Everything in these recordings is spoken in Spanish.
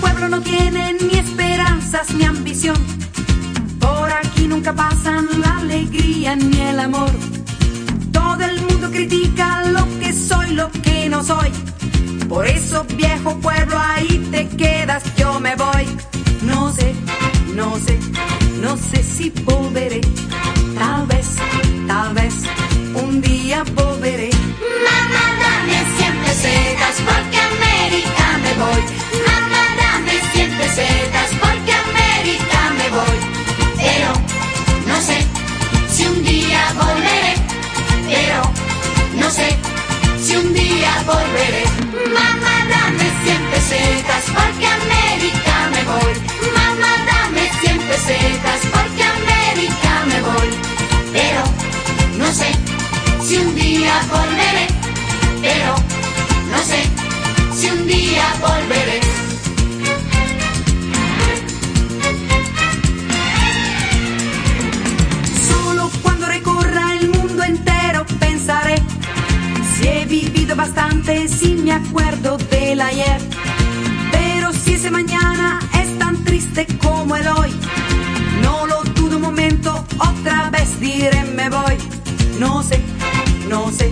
pueblo no tiene ni esperanzas ni ambición. Por aquí nunca pasan la alegría ni el amor. Todo el mundo critica lo que soy, lo que no soy. Por eso, viejo pueblo, ahí Mamá, dame siempre pesetas porque a América me voy. Mamá, dame siempre pesetas porque a América me voy. Pero no sé si un día volveré. Bastante, si me acuerdo del ayer. Pero si ese mañana es tan triste como el hoy, no lo dudo un momento, otra vez diré me voy. No sé, no sé,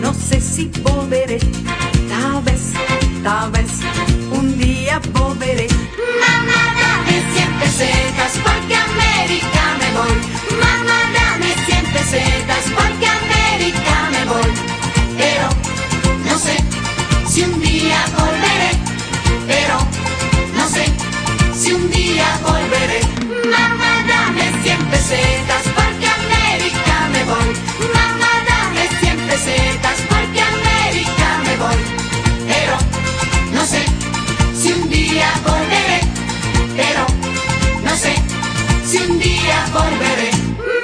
no sé si volveré. Tal vez, tal vez, un día volveré. día volveré.